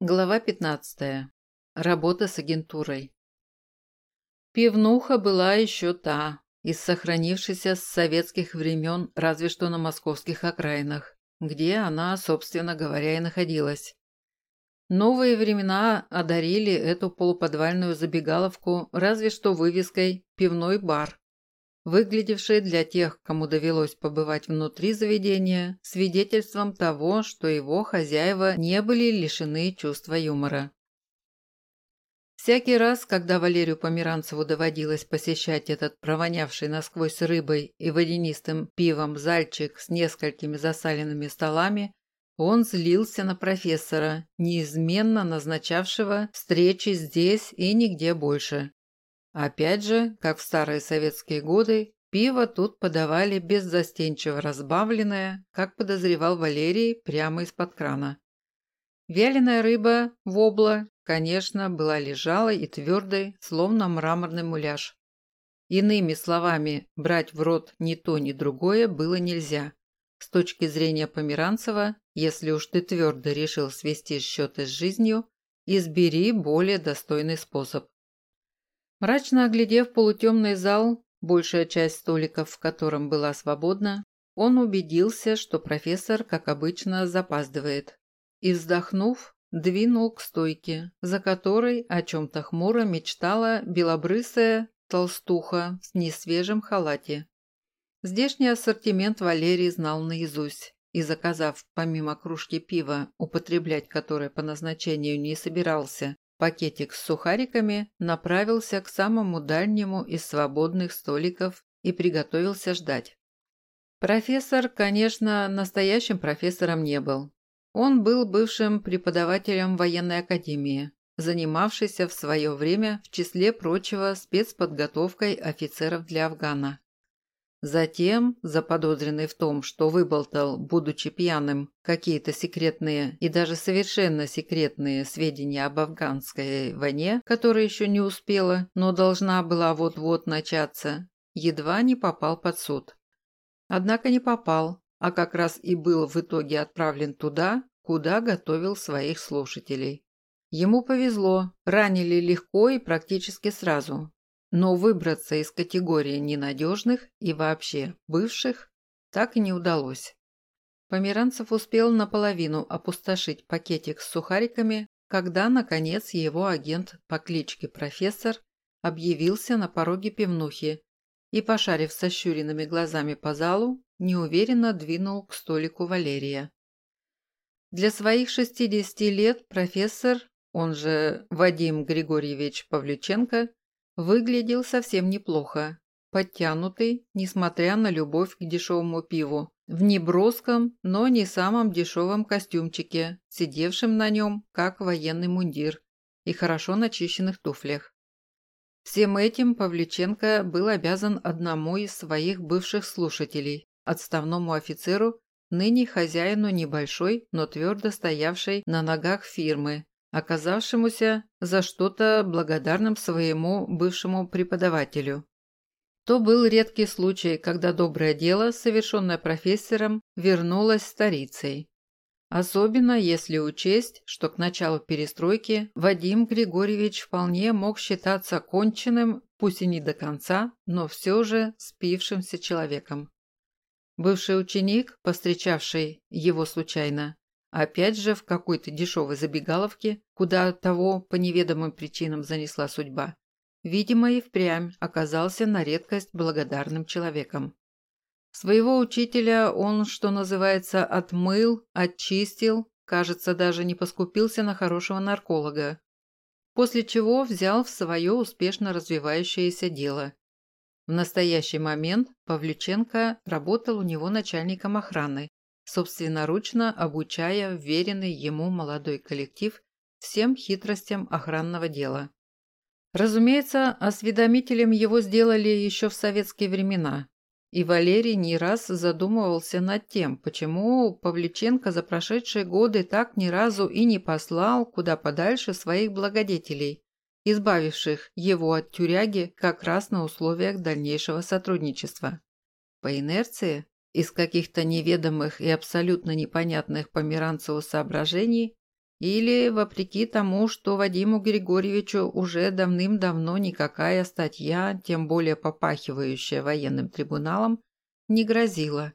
Глава 15. Работа с агентурой. Пивнуха была еще та, из сохранившейся с советских времен разве что на московских окраинах, где она, собственно говоря, и находилась. Новые времена одарили эту полуподвальную забегаловку разве что вывеской «Пивной бар», выглядевшей для тех, кому довелось побывать внутри заведения, свидетельством того, что его хозяева не были лишены чувства юмора. Всякий раз, когда Валерию Померанцеву доводилось посещать этот провонявший насквозь рыбой и водянистым пивом зальчик с несколькими засаленными столами, он злился на профессора, неизменно назначавшего встречи здесь и нигде больше. Опять же, как в старые советские годы, пиво тут подавали беззастенчиво разбавленное, как подозревал Валерий, прямо из-под крана. Вяленая рыба, вобла, конечно, была лежалой и твердой, словно мраморный муляж. Иными словами, брать в рот ни то, ни другое было нельзя. С точки зрения Померанцева, если уж ты твердо решил свести счеты с жизнью, избери более достойный способ. Мрачно оглядев полутемный зал, большая часть столиков в котором была свободна, он убедился, что профессор, как обычно, запаздывает. И, вздохнув, двинул к стойке, за которой о чем-то хмуро мечтала белобрысая толстуха в несвежем халате. Здешний ассортимент Валерий знал наизусть и, заказав помимо кружки пива, употреблять которое по назначению не собирался, Пакетик с сухариками направился к самому дальнему из свободных столиков и приготовился ждать. Профессор, конечно, настоящим профессором не был. Он был бывшим преподавателем военной академии, занимавшийся в свое время, в числе прочего, спецподготовкой офицеров для Афгана. Затем, заподозренный в том, что выболтал, будучи пьяным, какие-то секретные и даже совершенно секретные сведения об афганской войне, которая еще не успела, но должна была вот-вот начаться, едва не попал под суд. Однако не попал, а как раз и был в итоге отправлен туда, куда готовил своих слушателей. Ему повезло, ранили легко и практически сразу, но выбраться из категории ненадежных и вообще бывших так и не удалось. Померанцев успел наполовину опустошить пакетик с сухариками, когда, наконец, его агент по кличке Профессор объявился на пороге пивнухи и, пошарив сощуренными глазами по залу, неуверенно двинул к столику Валерия. Для своих 60 лет профессор, он же Вадим Григорьевич Павлюченко, Выглядел совсем неплохо. Подтянутый, несмотря на любовь к дешевому пиву. В неброском, но не самом дешевом костюмчике, сидевшем на нем, как военный мундир, и хорошо начищенных туфлях. Всем этим Павлюченко был обязан одному из своих бывших слушателей, отставному офицеру, ныне хозяину небольшой, но твердо стоявшей на ногах фирмы, оказавшемуся за что-то благодарным своему бывшему преподавателю. То был редкий случай, когда доброе дело, совершенное профессором, вернулось старицей. Особенно если учесть, что к началу перестройки Вадим Григорьевич вполне мог считаться конченным, пусть и не до конца, но все же спившимся человеком. Бывший ученик, повстречавший его случайно, Опять же в какой-то дешевой забегаловке, куда того по неведомым причинам занесла судьба. Видимо, и впрямь оказался на редкость благодарным человеком. Своего учителя он, что называется, отмыл, очистил, кажется, даже не поскупился на хорошего нарколога. После чего взял в свое успешно развивающееся дело. В настоящий момент Павлюченко работал у него начальником охраны, собственноручно обучая вверенный ему молодой коллектив всем хитростям охранного дела. Разумеется, осведомителем его сделали еще в советские времена, и Валерий не раз задумывался над тем, почему Павлюченко за прошедшие годы так ни разу и не послал куда подальше своих благодетелей, избавивших его от тюряги как раз на условиях дальнейшего сотрудничества. По инерции из каких-то неведомых и абсолютно непонятных Померанцеву соображений Или вопреки тому, что Вадиму Григорьевичу уже давным-давно никакая статья, тем более попахивающая военным трибуналом, не грозила.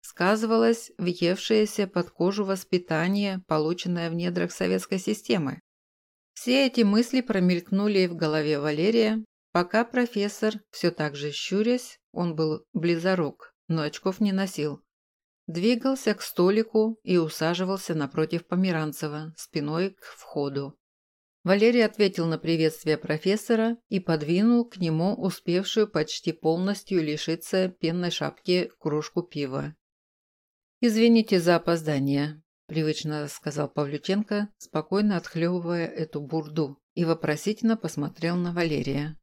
Сказывалось въевшееся под кожу воспитание, полученное в недрах советской системы. Все эти мысли промелькнули в голове Валерия, пока профессор, все так же щурясь, он был близорук, но очков не носил, двигался к столику и усаживался напротив Померанцева, спиной к входу. Валерий ответил на приветствие профессора и подвинул к нему успевшую почти полностью лишиться пенной шапки кружку пива. «Извините за опоздание», – привычно сказал Павлюченко, спокойно отхлебывая эту бурду, и вопросительно посмотрел на Валерия.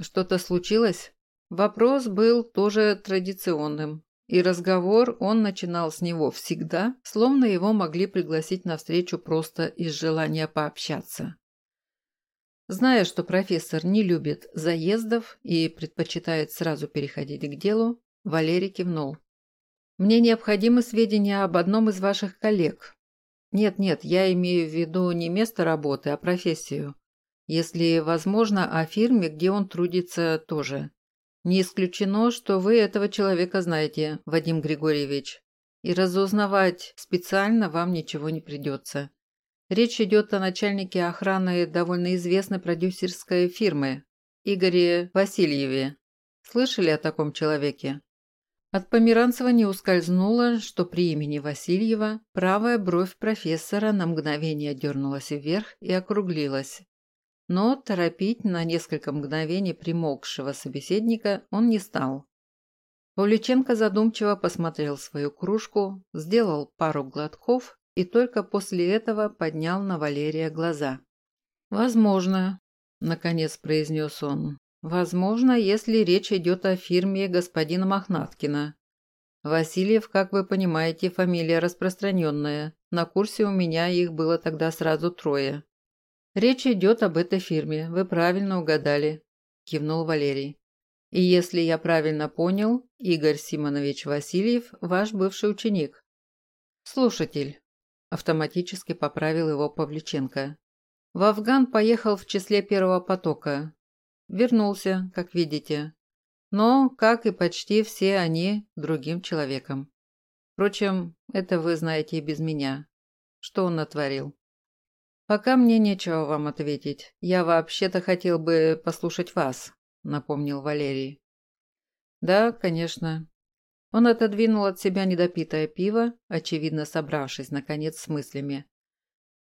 «Что-то случилось?» Вопрос был тоже традиционным, и разговор он начинал с него всегда, словно его могли пригласить на встречу просто из желания пообщаться. Зная, что профессор не любит заездов и предпочитает сразу переходить к делу, Валерий кивнул. «Мне необходимы сведения об одном из ваших коллег. Нет-нет, я имею в виду не место работы, а профессию. Если возможно, о фирме, где он трудится тоже. Не исключено, что вы этого человека знаете, Вадим Григорьевич, и разузнавать специально вам ничего не придется. Речь идет о начальнике охраны довольно известной продюсерской фирмы, Игоре Васильеве. Слышали о таком человеке? От Померанцева не ускользнуло, что при имени Васильева правая бровь профессора на мгновение дернулась вверх и округлилась, но торопить на несколько мгновений примолкшего собеседника он не стал. Павлюченко задумчиво посмотрел свою кружку, сделал пару глотков и только после этого поднял на Валерия глаза. «Возможно», – наконец произнес он. «Возможно, если речь идет о фирме господина Мохнаткина. Васильев, как вы понимаете, фамилия распространенная. На курсе у меня их было тогда сразу трое. «Речь идет об этой фирме, вы правильно угадали», – кивнул Валерий. «И если я правильно понял, Игорь Симонович Васильев – ваш бывший ученик». «Слушатель», – автоматически поправил его Павличенко. «В Афган поехал в числе первого потока. Вернулся, как видите. Но, как и почти все они, другим человеком. Впрочем, это вы знаете и без меня. Что он натворил?» «Пока мне нечего вам ответить. Я вообще-то хотел бы послушать вас», — напомнил Валерий. «Да, конечно». Он отодвинул от себя недопитое пиво, очевидно собравшись, наконец, с мыслями.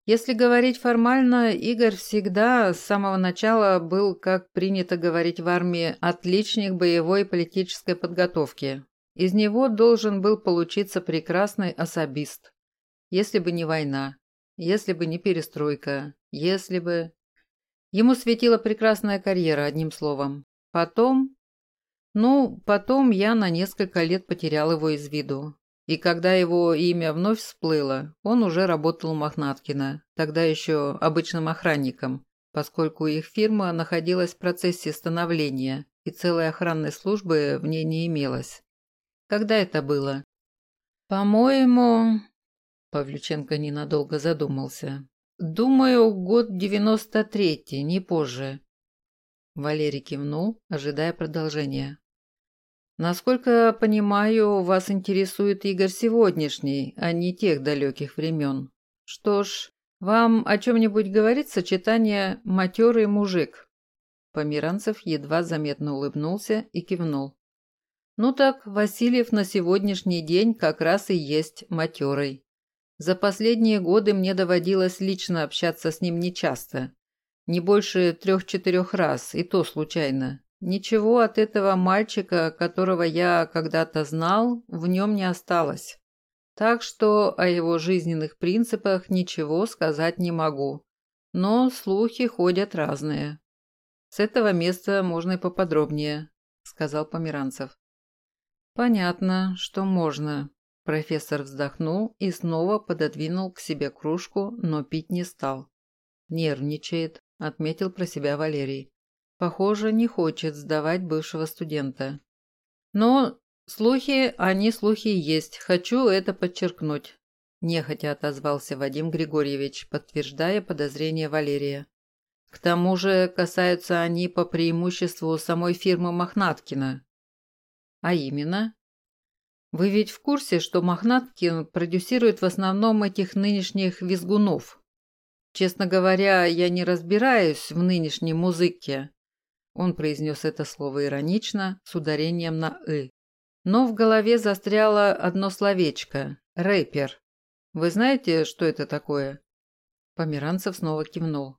Если говорить формально, Игорь всегда с самого начала был, как принято говорить в армии, отличник боевой и политической подготовки. Из него должен был получиться прекрасный особист, если бы не война. Если бы не перестройка, если бы... Ему светила прекрасная карьера, одним словом. Потом... Ну, потом я на несколько лет потерял его из виду. И когда его имя вновь всплыло, он уже работал у Мохнаткина, тогда еще обычным охранником, поскольку их фирма находилась в процессе становления, и целой охранной службы в ней не имелось. Когда это было? По-моему, Павлюченко ненадолго задумался. «Думаю, год девяносто третий, не позже». Валерий кивнул, ожидая продолжения. «Насколько понимаю, вас интересует Игорь сегодняшний, а не тех далеких времен. Что ж, вам о чем-нибудь говорит сочетание «матерый мужик»?» Померанцев едва заметно улыбнулся и кивнул. «Ну так, Васильев на сегодняшний день как раз и есть матерый. За последние годы мне доводилось лично общаться с ним нечасто. Не больше трех-четырех раз, и то случайно. Ничего от этого мальчика, которого я когда-то знал, в нем не осталось. Так что о его жизненных принципах ничего сказать не могу. Но слухи ходят разные. С этого места можно и поподробнее, сказал Померанцев. Понятно, что можно, Профессор вздохнул и снова пододвинул к себе кружку, но пить не стал. «Нервничает», – отметил про себя Валерий. «Похоже, не хочет сдавать бывшего студента». «Но слухи, они слухи есть, хочу это подчеркнуть. – нехотя отозвался Вадим Григорьевич, подтверждая подозрения Валерия. «К тому же касаются они по преимуществу самой фирмы Мохнаткина». «А именно?» «Вы ведь в курсе, что Мохнаткин продюсирует в основном этих нынешних визгунов?» «Честно говоря, я не разбираюсь в нынешней музыке». Он произнес это слово иронично, с ударением на «ы». Но в голове застряло одно словечко – рэпер. Вы знаете, что это такое?» Померанцев снова кивнул.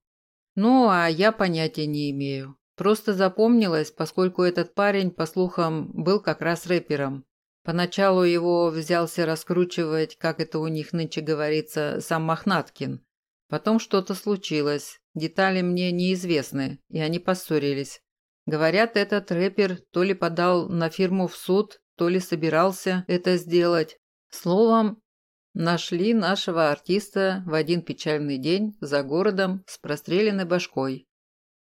«Ну, а я понятия не имею. Просто запомнилось, поскольку этот парень, по слухам, был как раз рэпером. Поначалу его взялся раскручивать, как это у них нынче говорится, сам Мохнаткин. Потом что-то случилось, детали мне неизвестны, и они поссорились. Говорят, этот рэпер то ли подал на фирму в суд, то ли собирался это сделать. Словом, Нашли нашего артиста в один печальный день за городом с простреленной башкой.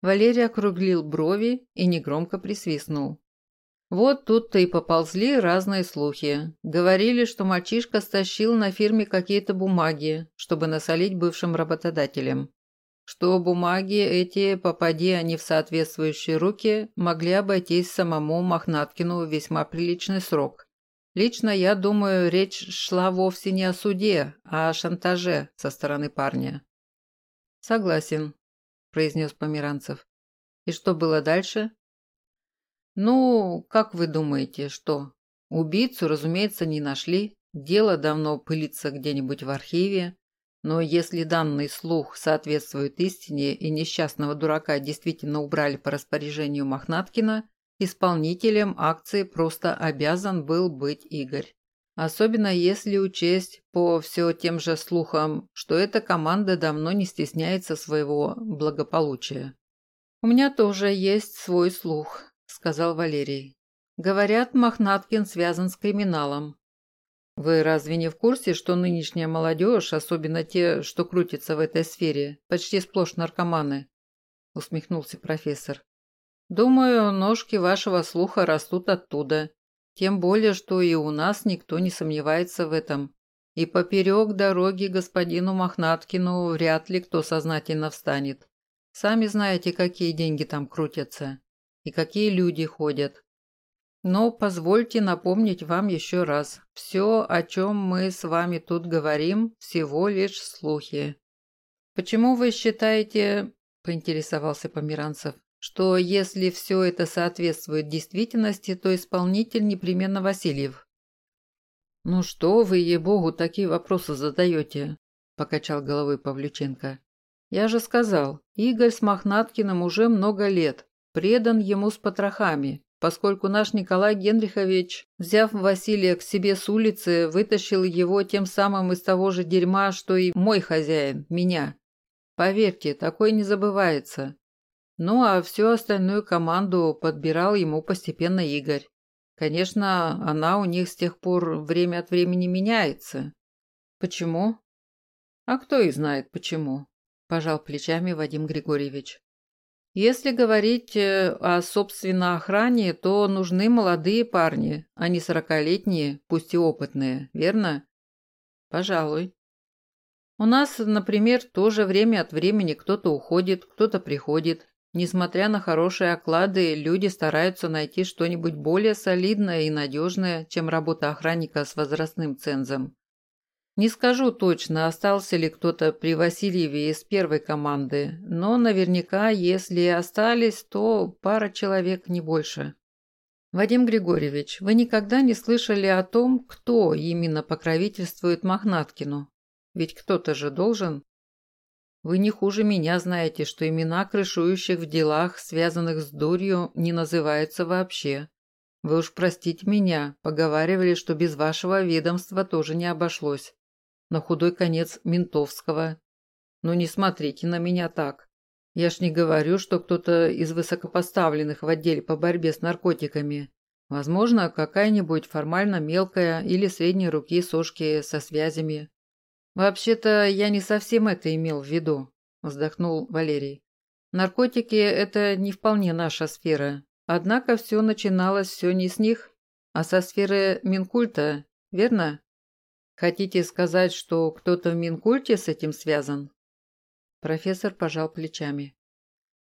Валерий округлил брови и негромко присвистнул. Вот тут-то и поползли разные слухи. Говорили, что мальчишка стащил на фирме какие-то бумаги, чтобы насолить бывшим работодателям. Что бумаги эти, попади они в соответствующие руки, могли обойтись самому Мохнаткину весьма приличный срок. Лично я думаю, речь шла вовсе не о суде, а о шантаже со стороны парня. Согласен, произнес Померанцев. И что было дальше? Ну, как вы думаете, что? Убийцу, разумеется, не нашли. Дело давно пылится где-нибудь в архиве. Но если данный слух соответствует истине и несчастного дурака действительно убрали по распоряжению Мохнаткина, Исполнителем акции просто обязан был быть Игорь. Особенно если учесть по все тем же слухам, что эта команда давно не стесняется своего благополучия. «У меня тоже есть свой слух», – сказал Валерий. «Говорят, Мохнаткин связан с криминалом. Вы разве не в курсе, что нынешняя молодежь, особенно те, что крутятся в этой сфере, почти сплошь наркоманы?» – усмехнулся профессор. Думаю, ножки вашего слуха растут оттуда. Тем более, что и у нас никто не сомневается в этом. И поперек дороги господину Мохнаткину вряд ли кто сознательно встанет. Сами знаете, какие деньги там крутятся. И какие люди ходят. Но позвольте напомнить вам еще раз. Все, о чем мы с вами тут говорим, всего лишь слухи. «Почему вы считаете, – поинтересовался Померанцев, что если все это соответствует действительности, то исполнитель непременно Васильев. «Ну что вы, ей-богу, такие вопросы задаете?» – покачал головой Павлюченко. «Я же сказал, Игорь с Мохнаткиным уже много лет, предан ему с потрохами, поскольку наш Николай Генрихович, взяв Василия к себе с улицы, вытащил его тем самым из того же дерьма, что и мой хозяин, меня. Поверьте, такое не забывается. Ну а всю остальную команду подбирал ему постепенно Игорь. Конечно, она у них с тех пор время от времени меняется. Почему? А кто и знает почему, пожал плечами Вадим Григорьевич. Если говорить э, о собственной охране, то нужны молодые парни, а не сорокалетние, пусть и опытные, верно? Пожалуй. У нас, например, тоже время от времени кто-то уходит, кто-то приходит, Несмотря на хорошие оклады, люди стараются найти что-нибудь более солидное и надежное, чем работа охранника с возрастным цензом. Не скажу точно, остался ли кто-то при Васильеве из первой команды, но наверняка, если и остались, то пара человек, не больше. Вадим Григорьевич, вы никогда не слышали о том, кто именно покровительствует Мохнаткину? Ведь кто-то же должен. Вы не хуже меня знаете, что имена крышующих в делах, связанных с дурью, не называются вообще. Вы уж простите меня, поговаривали, что без вашего ведомства тоже не обошлось. На худой конец ментовского. Но не смотрите на меня так. Я ж не говорю, что кто-то из высокопоставленных в отделе по борьбе с наркотиками. Возможно, какая-нибудь формально мелкая или средней руки сошки со связями. «Вообще-то я не совсем это имел в виду», – вздохнул Валерий. «Наркотики – это не вполне наша сфера. Однако все начиналось все не с них, а со сферы Минкульта, верно?» Хотите сказать, что кто-то в Минкульте с этим связан? Профессор пожал плечами.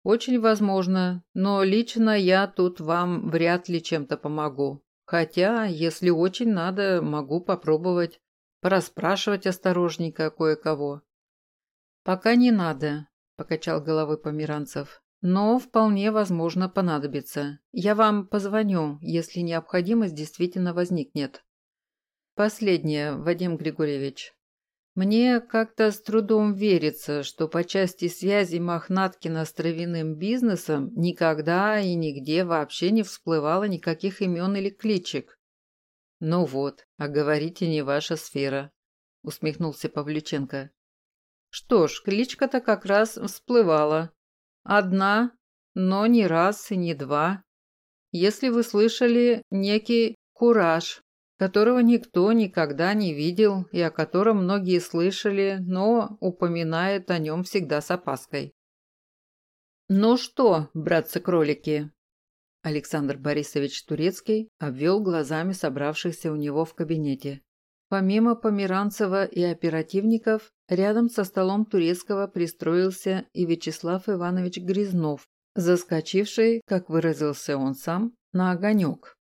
Очень возможно, но лично я тут вам вряд ли чем-то помогу. Хотя, если очень надо, могу попробовать пораспрашивать осторожненько кое-кого. Пока не надо, покачал головой Померанцев. Но вполне возможно понадобится. Я вам позвоню, если необходимость действительно возникнет. Последнее, Вадим Григорьевич. Мне как-то с трудом верится, что по части связи Мохнаткина с травяным бизнесом никогда и нигде вообще не всплывало никаких имен или кличек. «Ну вот, а говорите не ваша сфера», — усмехнулся Павлюченко. «Что ж, кличка-то как раз всплывала. Одна, но не раз и не два. Если вы слышали некий кураж, которого никто никогда не видел и о котором многие слышали, но упоминает о нем всегда с опаской. «Ну что, братцы-кролики?» Александр Борисович Турецкий обвел глазами собравшихся у него в кабинете. Помимо Померанцева и оперативников, рядом со столом Турецкого пристроился и Вячеслав Иванович Грязнов, заскочивший, как выразился он сам, на огонек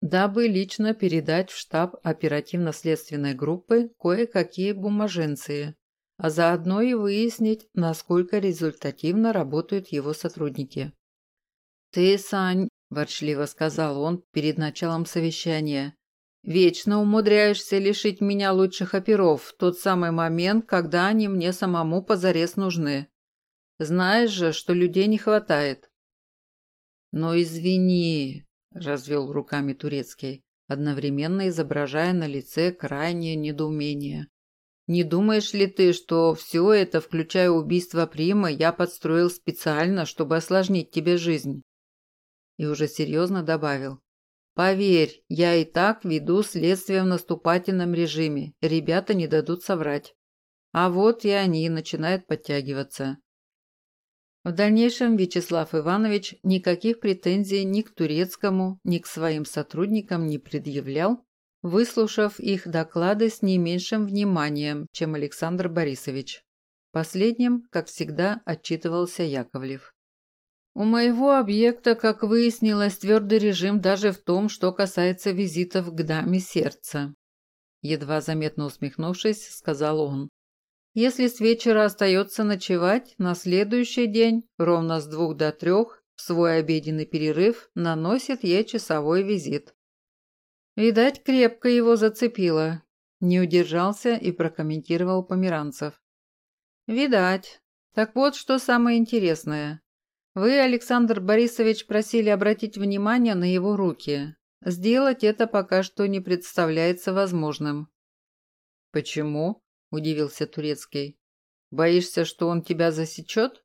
дабы лично передать в штаб оперативно-следственной группы кое-какие бумаженции, а заодно и выяснить, насколько результативно работают его сотрудники. «Ты, Сань», – ворчливо сказал он перед началом совещания, – «вечно умудряешься лишить меня лучших оперов в тот самый момент, когда они мне самому позарез нужны. Знаешь же, что людей не хватает». «Но извини», – развел руками Турецкий, одновременно изображая на лице крайнее недоумение. «Не думаешь ли ты, что все это, включая убийство Прима, я подстроил специально, чтобы осложнить тебе жизнь?» И уже серьезно добавил. «Поверь, я и так веду следствие в наступательном режиме, ребята не дадут соврать. А вот и они начинают подтягиваться. В дальнейшем Вячеслав Иванович никаких претензий ни к турецкому, ни к своим сотрудникам не предъявлял, выслушав их доклады с не меньшим вниманием, чем Александр Борисович. Последним, как всегда, отчитывался Яковлев. У моего объекта, как выяснилось, твердый режим даже в том, что касается визитов к даме сердца. Едва заметно усмехнувшись, сказал он. Если с вечера остается ночевать, на следующий день, ровно с двух до трех, в свой обеденный перерыв, наносит ей часовой визит. Видать, крепко его зацепило. Не удержался и прокомментировал Померанцев. Видать. Так вот, что самое интересное. Вы, Александр Борисович, просили обратить внимание на его руки. Сделать это пока что не представляется возможным. Почему? – удивился Турецкий. «Боишься, что он тебя засечет?»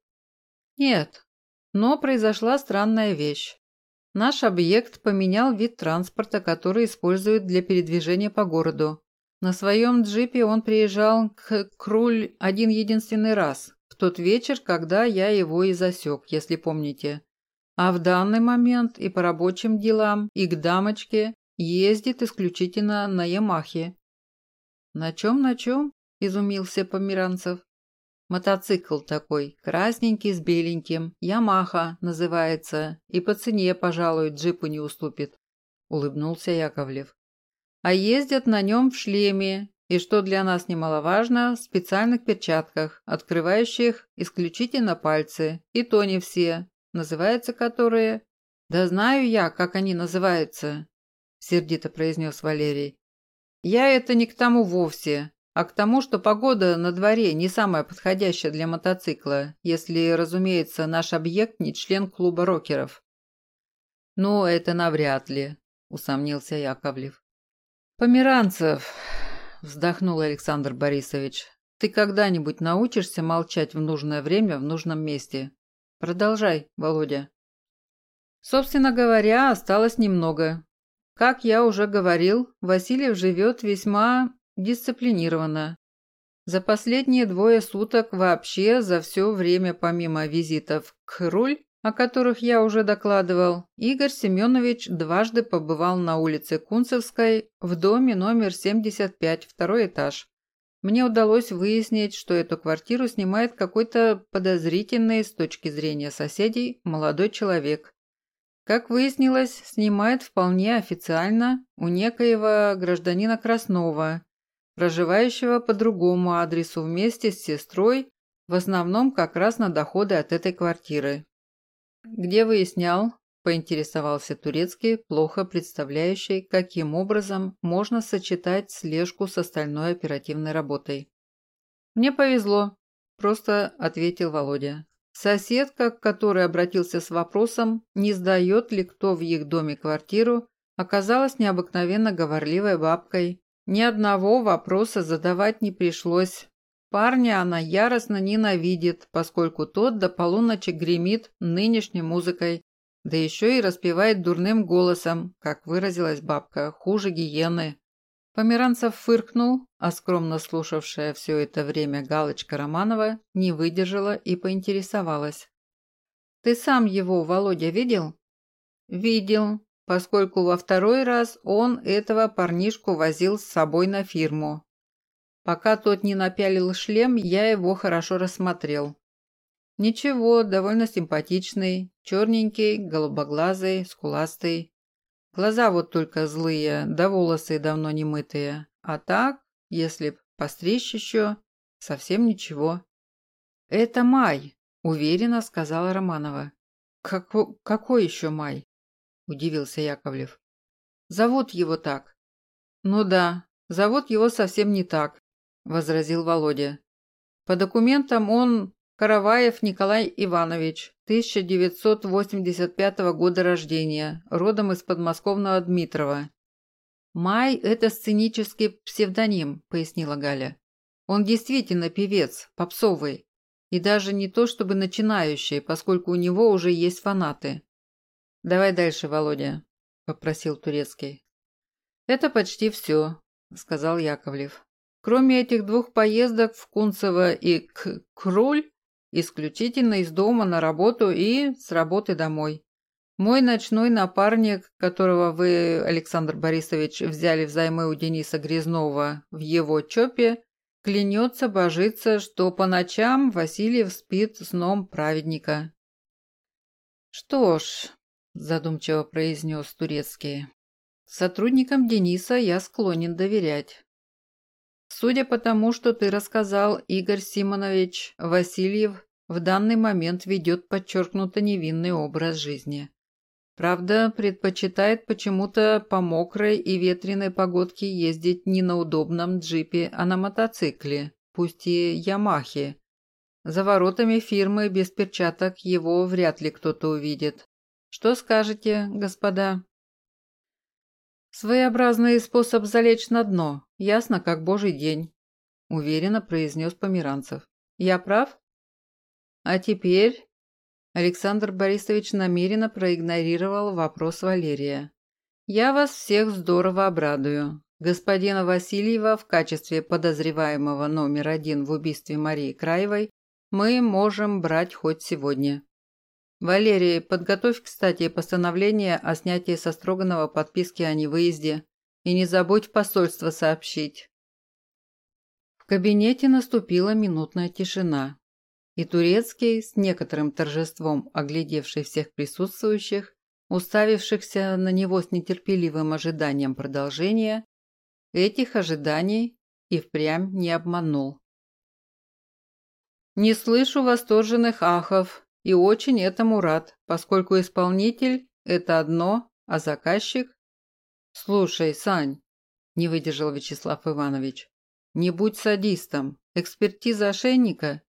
«Нет, но произошла странная вещь. Наш объект поменял вид транспорта, который используют для передвижения по городу. На своем джипе он приезжал к Круль один единственный раз, в тот вечер, когда я его и засек, если помните. А в данный момент и по рабочим делам, и к дамочке ездит исключительно на Ямахе. На чем-на чем? – изумился Померанцев. «Мотоцикл такой, красненький с беленьким, Ямаха называется, и по цене, пожалуй, джипу не уступит», – улыбнулся Яковлев. «А ездят на нем в шлеме, и, что для нас немаловажно, в специальных перчатках, открывающих исключительно пальцы, и то не все, называются которые...» «Да знаю я, как они называются», – сердито произнес Валерий. «Я это не к тому вовсе а к тому, что погода на дворе не самая подходящая для мотоцикла, если, разумеется, наш объект не член клуба рокеров. «Ну, это навряд ли», – усомнился Яковлев. «Померанцев», – вздохнул Александр Борисович, – «ты когда-нибудь научишься молчать в нужное время в нужном месте? Продолжай, Володя». Собственно говоря, осталось немного. Как я уже говорил, Васильев живет весьма Дисциплинированно. За последние двое суток вообще за все время помимо визитов к Руль о которых я уже докладывал, Игорь Семенович дважды побывал на улице Кунцевской в доме номер 75, второй этаж. Мне удалось выяснить, что эту квартиру снимает какой-то подозрительный с точки зрения соседей молодой человек. Как выяснилось, снимает вполне официально у некоего гражданина Краснова, проживающего по другому адресу вместе с сестрой, в основном как раз на доходы от этой квартиры. «Где выяснял?» – поинтересовался Турецкий, плохо представляющий, каким образом можно сочетать слежку с остальной оперативной работой. «Мне повезло», – просто ответил Володя. Соседка, к которой обратился с вопросом, не сдает ли кто в их доме квартиру, оказалась необыкновенно говорливой бабкой. Ни одного вопроса задавать не пришлось, Парня она яростно ненавидит, поскольку тот до полуночи гремит нынешней музыкой, да еще и распевает дурным голосом, как выразилась бабка, хуже гиены. Померанцев фыркнул, а скромно слушавшая все это время Галочка Романова не выдержала и поинтересовалась. «Ты сам его, Володя, видел?» «Видел, поскольку во второй раз он этого парнишку возил с собой на фирму. Пока тот не напялил шлем, я его хорошо рассмотрел. Ничего, довольно симпатичный, черненький, голубоглазый, скуластый. Глаза вот только злые, да волосы давно не мытые. А так, если б постричь еще, совсем ничего. «Это Май», – уверенно сказала Романова. «Како «Какой еще Май?» – удивился Яковлев. «Зовут его так». «Ну да, зовут его совсем не так. – возразил Володя. «По документам он Караваев Николай Иванович, 1985 года рождения, родом из подмосковного Дмитрова». «Май – это сценический псевдоним», – пояснила Галя. «Он действительно певец, попсовый. И даже не то чтобы начинающий, поскольку у него уже есть фанаты». «Давай дальше, Володя», – попросил Турецкий. «Это почти все», – сказал Яковлев. Кроме этих двух поездок в Кунцево и к Круль, исключительно из дома на работу и с работы домой. Мой ночной напарник, которого вы, Александр Борисович, взяли взаймы у Дениса Грязнова в его ЧОПе, клянется божиться, что по ночам Васильев спит сном праведника. «Что ж», – задумчиво произнес Турецкий, – «сотрудникам Дениса я склонен доверять. Судя по тому, что ты рассказал, Игорь Симонович Васильев в данный момент ведет подчеркнуто невинный образ жизни. Правда, предпочитает почему-то по мокрой и ветреной погодке ездить не на удобном джипе, а на мотоцикле, пусть и Ямахе. За воротами фирмы без перчаток его вряд ли кто-то увидит. Что скажете, господа? «Своеобразный способ залечь на дно, ясно как божий день», – уверенно произнес Померанцев. «Я прав?» «А теперь...» Александр Борисович намеренно проигнорировал вопрос Валерия. «Я вас всех здорово обрадую. Господина Васильева в качестве подозреваемого номер один в убийстве Марии Краевой мы можем брать хоть сегодня. «Валерий, подготовь, кстати, постановление о снятии со Строганова подписки о невыезде. И не забудь в посольство сообщить». В кабинете наступила минутная тишина. И Турецкий, с некоторым торжеством оглядевший всех присутствующих, уставившихся на него с нетерпеливым ожиданием продолжения, этих ожиданий и впрямь не обманул. «Не слышу восторженных ахов, и очень этому рад, поскольку исполнитель – это одно, а заказчик… «Слушай, Сань», – не выдержал Вячеслав Иванович, – «не будь садистом. Экспертиза ошейника?»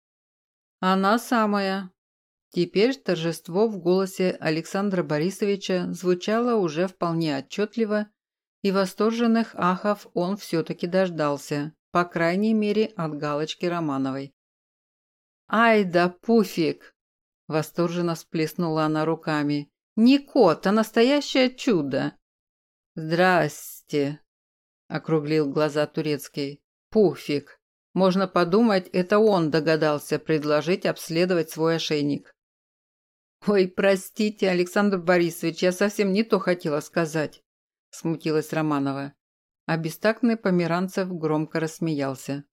«Она самая». Теперь торжество в голосе Александра Борисовича звучало уже вполне отчетливо, и восторженных ахов он все-таки дождался, по крайней мере от галочки Романовой. «Ай да пуфик!» Восторженно всплеснула она руками. «Не кот, а настоящее чудо!» «Здрасте!» – округлил глаза турецкий. «Пуфик! Можно подумать, это он догадался предложить обследовать свой ошейник». «Ой, простите, Александр Борисович, я совсем не то хотела сказать», – смутилась Романова. А бестактный Померанцев громко рассмеялся.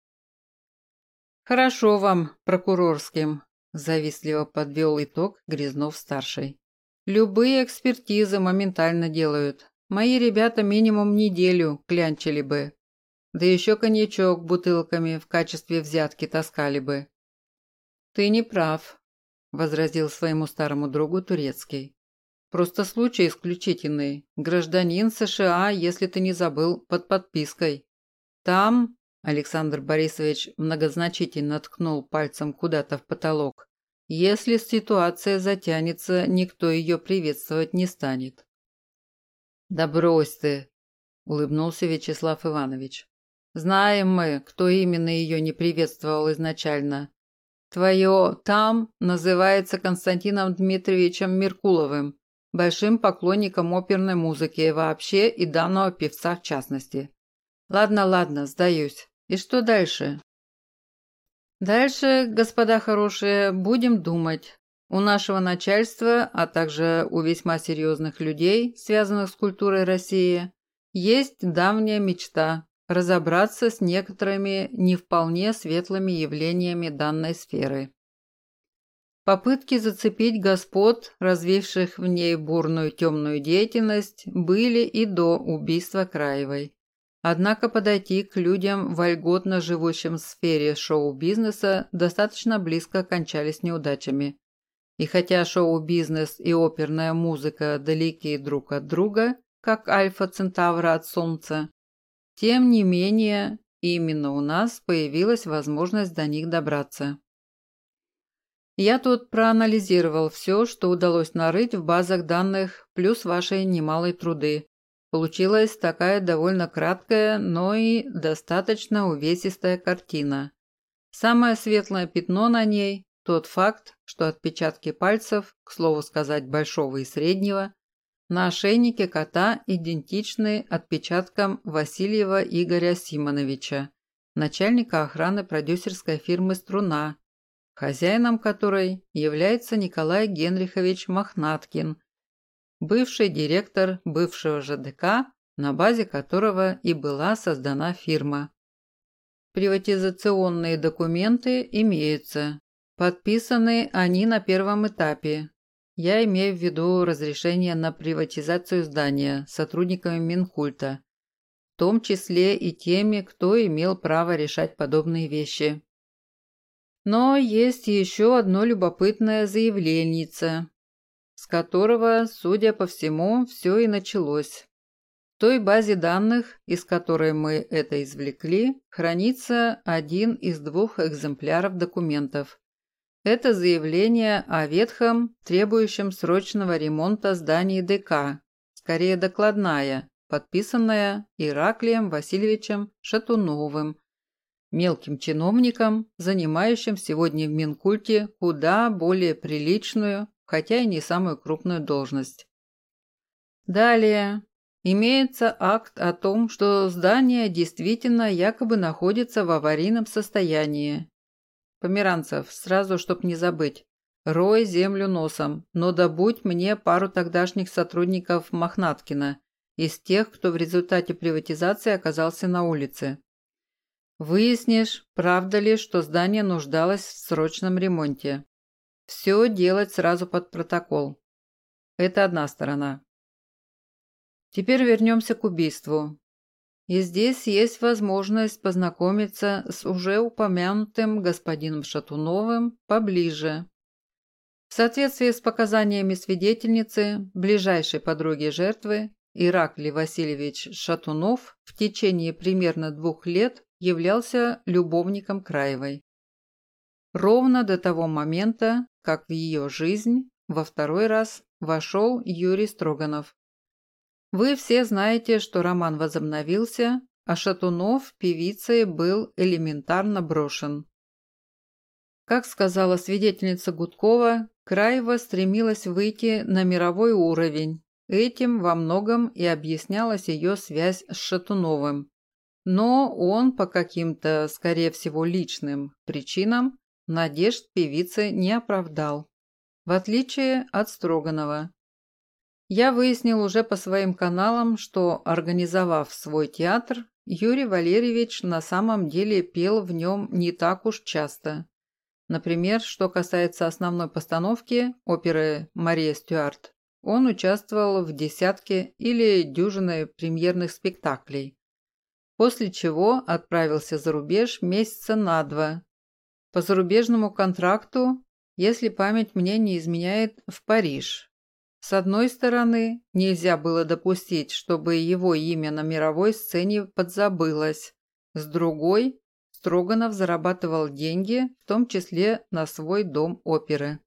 «Хорошо вам, прокурорским», – завистливо подвел итог Грязнов-старший. «Любые экспертизы моментально делают. Мои ребята минимум неделю клянчили бы. Да еще коньячок бутылками в качестве взятки таскали бы». «Ты не прав», – возразил своему старому другу Турецкий. «Просто случай исключительный. Гражданин США, если ты не забыл, под подпиской. Там Александр Борисович многозначительно ткнул пальцем куда-то в потолок. Если ситуация затянется, никто ее приветствовать не станет. «Да брось ты!» – улыбнулся Вячеслав Иванович. «Знаем мы, кто именно ее не приветствовал изначально. Твое «там» называется Константином Дмитриевичем Меркуловым, большим поклонником оперной музыки вообще и данного певца в частности. Ладно, ладно, сдаюсь. И что дальше? Дальше, господа хорошие, будем думать. У нашего начальства, а также у весьма серьезных людей, связанных с культурой России, есть давняя мечта разобраться с некоторыми не вполне светлыми явлениями данной сферы. Попытки зацепить господ, развивших в ней бурную темную деятельность, были и до убийства Краевой. Однако подойти к людям, вольготно живущим в сфере шоу-бизнеса, достаточно близко окончались неудачами. И хотя шоу-бизнес и оперная музыка далеки друг от друга, как Альфа-Центавра от Солнца, тем не менее, именно у нас появилась возможность до них добраться. Я тут проанализировал все, что удалось нарыть в базах данных, плюс ваши немалые труды, Получилась такая довольно краткая, но и достаточно увесистая картина. Самое светлое пятно на ней – тот факт, что отпечатки пальцев, к слову сказать большого и среднего, на ошейнике кота идентичны отпечаткам Васильева Игоря Симоновича, начальника охраны продюсерской фирмы «Струна», хозяином которой является Николай Генрихович Мохнаткин, бывший директор бывшего ЖДК, на базе которого и была создана фирма. Приватизационные документы имеются. Подписаны они на первом этапе. Я имею в виду разрешение на приватизацию здания сотрудниками Минкульта, в том числе и теми, кто имел право решать подобные вещи. Но есть еще одно любопытное заявление, которого, судя по всему, все и началось. В той базе данных, из которой мы это извлекли, хранится один из двух экземпляров документов. Это заявление о ветхом, требующем срочного ремонта здании ДК, скорее докладная, подписанная Ираклием Васильевичем Шатуновым, мелким чиновником, занимающим сегодня в Минкульте куда более приличную хотя и не самую крупную должность. Далее. Имеется акт о том, что здание действительно якобы находится в аварийном состоянии. Померанцев, сразу, чтоб не забыть. Рой землю носом, но добудь мне пару тогдашних сотрудников Мохнаткина, из тех, кто в результате приватизации оказался на улице. Выяснишь, правда ли, что здание нуждалось в срочном ремонте. Все делать сразу под протокол. Это одна сторона. Теперь вернемся к убийству. И здесь есть возможность познакомиться с уже упомянутым господином Шатуновым поближе. В соответствии с показаниями свидетельницы, ближайшей подруги жертвы, Ираклий Васильевич Шатунов в течение примерно двух лет являлся любовником Краевой. Ровно до того момента, как в ее жизнь во второй раз вошел Юрий Строганов. Вы все знаете, что роман возобновился, а Шатунов певицей был элементарно брошен. Как сказала свидетельница Гудкова, Краева стремилась выйти на мировой уровень. Этим во многом и объяснялась ее связь с Шатуновым. Но он по каким-то, скорее всего, личным причинам Надежд певицы не оправдал. в отличие от Строганова. Я выяснил уже по своим каналам, что, организовав свой театр, Юрий Валерьевич на самом деле пел в нем не так уж часто. Например, что касается основной постановки оперы «Мария Стюарт», он участвовал в десятке или дюжине премьерных спектаклей, после чего отправился за рубеж месяца на два. По зарубежному контракту, если память мне не изменяет, в Париж. С одной стороны, нельзя было допустить, чтобы его имя на мировой сцене подзабылось. С другой, Строганов зарабатывал деньги, в том числе на свой дом оперы.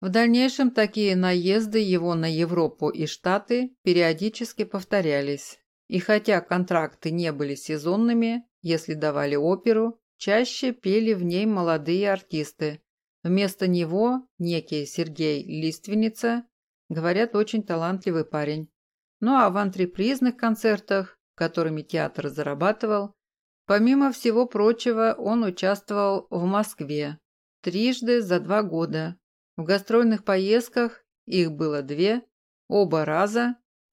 В дальнейшем такие наезды его на Европу и Штаты периодически повторялись. И хотя контракты не были сезонными, если давали оперу, чаще пели в ней молодые артисты. Вместо него некий Сергей Лиственница, говорят, очень талантливый парень. Ну а в антрепризных концертах, которыми театр зарабатывал, помимо всего прочего, он участвовал в Москве трижды за два года в гастрольных поездках их было две, оба раза,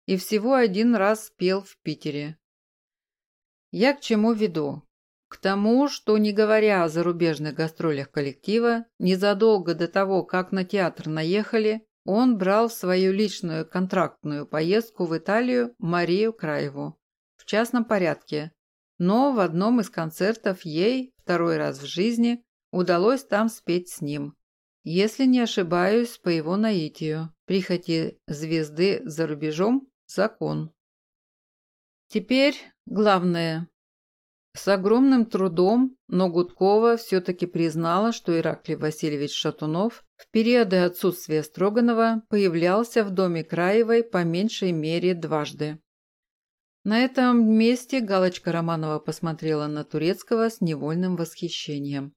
и всего один раз пел в Питере. Я к чему веду? К тому, что, не говоря о зарубежных гастролях коллектива, незадолго до того, как на театр наехали, он брал в свою личную контрактную поездку в Италию Марию Краеву в частном порядке, но в одном из концертов ей, второй раз в жизни, удалось там спеть с ним. Если не ошибаюсь, по его наитию, прихоти звезды за рубежом – закон. Теперь главное. С огромным трудом, но Гудкова все-таки признала, что Ираклий Васильевич Шатунов в периоды отсутствия Строганова появлялся в доме Краевой по меньшей мере дважды. На этом месте Галочка Романова посмотрела на Турецкого с невольным восхищением.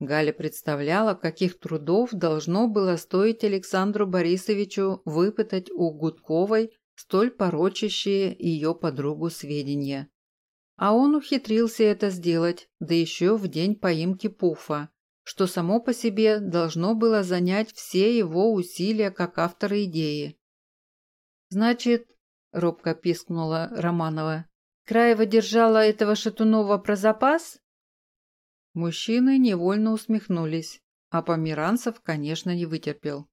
Галя представляла, каких трудов должно было стоить Александру Борисовичу выпытать у Гудковой столь порочащие ее подругу сведения. А он ухитрился это сделать, да еще в день поимки Пуфа, что само по себе должно было занять все его усилия как автора идеи. «Значит, — робко пискнула Романова, — Краева держала этого Шатунова про запас?» Мужчины невольно усмехнулись, а Померанцев, конечно, не вытерпел.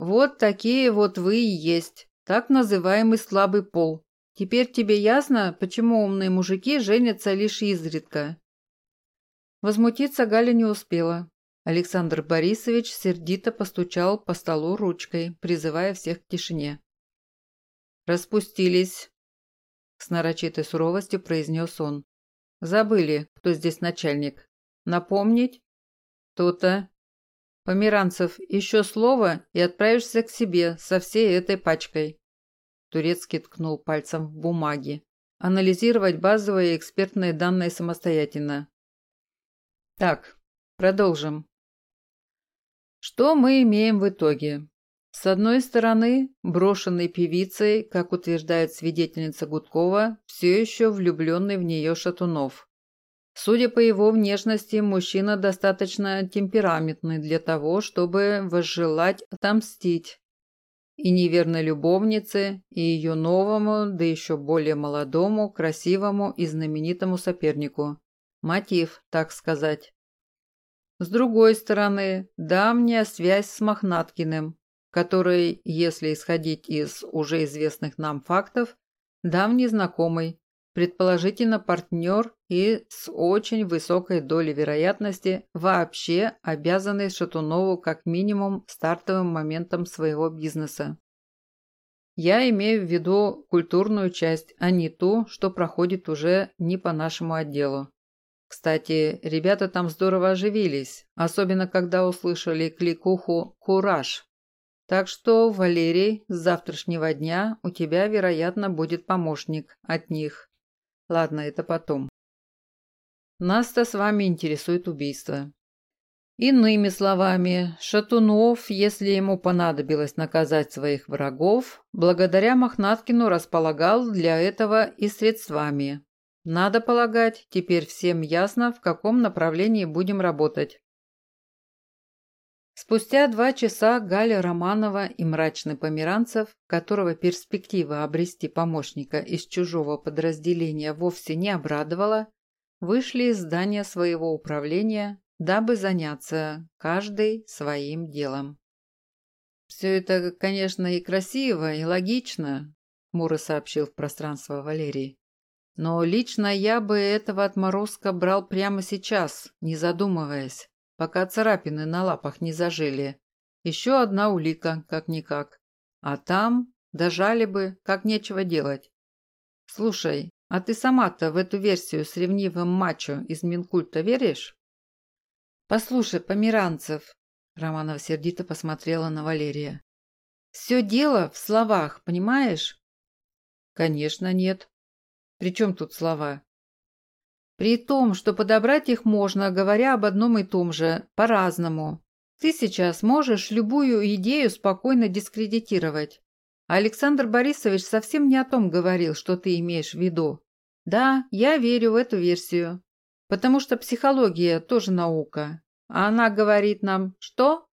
«Вот такие вот вы и есть, так называемый слабый пол. Теперь тебе ясно, почему умные мужики женятся лишь изредка?» Возмутиться Галя не успела. Александр Борисович сердито постучал по столу ручкой, призывая всех к тишине. «Распустились», – с нарочитой суровостью произнес он. Забыли, кто здесь начальник. Напомнить? То-то. Померанцев, еще слово и отправишься к себе со всей этой пачкой. Турецкий ткнул пальцем в бумаги. Анализировать базовые экспертные данные самостоятельно. Так, продолжим. Что мы имеем в итоге? С одной стороны, брошенный певицей, как утверждает свидетельница Гудкова, все еще влюбленный в нее Шатунов. Судя по его внешности, мужчина достаточно темпераментный для того, чтобы возжелать отомстить. И неверной любовнице, и ее новому, да еще более молодому, красивому и знаменитому сопернику. Мотив, так сказать. С другой стороны, давняя связь с Мохнаткиным, который, если исходить из уже известных нам фактов, давний знакомый, предположительно партнер и с очень высокой долей вероятности вообще обязанный Шатунову как минимум стартовым моментом своего бизнеса. Я имею в виду культурную часть, а не ту, что проходит уже не по нашему отделу. Кстати, ребята там здорово оживились, особенно когда услышали кликуху «Кураж», так что, Валерий, с завтрашнего дня у тебя, вероятно, будет помощник от них. Ладно, это потом. Нас-то с вами интересует убийство. Иными словами, Шатунов, если ему понадобилось наказать своих врагов, благодаря Мохнаткину располагал для этого и средствами. Надо полагать, теперь всем ясно, в каком направлении будем работать. Спустя два часа Галя Романова и мрачный Померанцев, которого перспектива обрести помощника из чужого подразделения вовсе не обрадовала, вышли из здания своего управления, дабы заняться каждый своим делом. «Все это, конечно, и красиво, и логично», – Мура сообщил в пространство Валерий. «Но лично я бы этого отморозка брал прямо сейчас, не задумываясь, пока царапины на лапах не зажили. Еще одна улика, как-никак. А там дожали бы, как нечего делать. Слушай, а ты сама-то в эту версию с ревнивым мачо из Минкульта веришь?» «Послушай, Померанцев», – Романова сердито посмотрела на Валерия. «Все дело в словах, понимаешь?» «Конечно, нет. При чем тут слова?» «При том, что подобрать их можно, говоря об одном и том же, по-разному. Ты сейчас можешь любую идею спокойно дискредитировать. Александр Борисович совсем не о том говорил, что ты имеешь в виду. Да, я верю в эту версию. Потому что психология тоже наука. А она говорит нам что?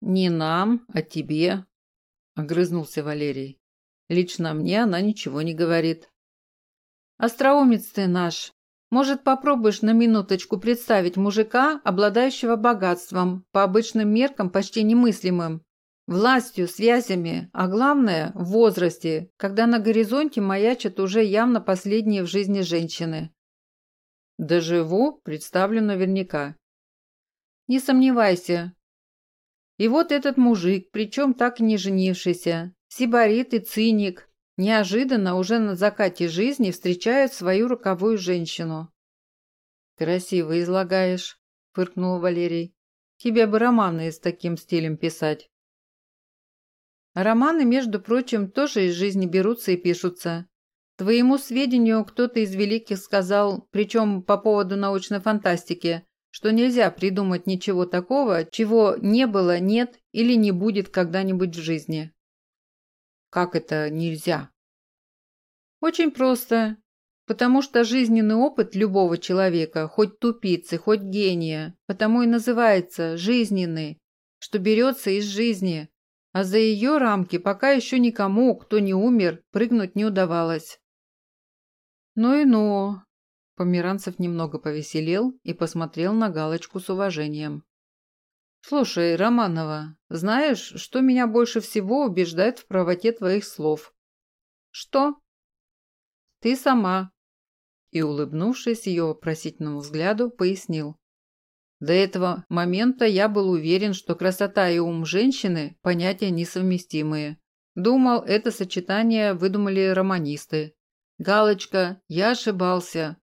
Не нам, а тебе, огрызнулся Валерий. Лично мне она ничего не говорит. Остроумец ты наш. Может, попробуешь на минуточку представить мужика, обладающего богатством, по обычным меркам почти немыслимым, властью, связями, а главное – в возрасте, когда на горизонте маячат уже явно последние в жизни женщины. Доживу, представлю наверняка. Не сомневайся. И вот этот мужик, причем так и не женившийся, сибарит и циник, неожиданно уже на закате жизни встречают свою роковую женщину. «Красиво излагаешь», – фыркнул Валерий. «Тебе бы романы с таким стилем писать». Романы, между прочим, тоже из жизни берутся и пишутся. Твоему сведению, кто-то из великих сказал, причем по поводу научной фантастики, что нельзя придумать ничего такого, чего не было, нет или не будет когда-нибудь в жизни. Как это нельзя? Очень просто. Потому что жизненный опыт любого человека, хоть тупицы, хоть гения, потому и называется жизненный, что берется из жизни, а за ее рамки пока еще никому, кто не умер, прыгнуть не удавалось. Ну и ну. Померанцев немного повеселел и посмотрел на галочку с уважением. «Слушай, Романова, знаешь, что меня больше всего убеждает в правоте твоих слов?» «Что?» «Ты сама». И, улыбнувшись ее вопросительному взгляду, пояснил. До этого момента я был уверен, что красота и ум женщины – понятия несовместимые. Думал, это сочетание выдумали романисты. Галочка, я ошибался.